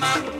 Bye.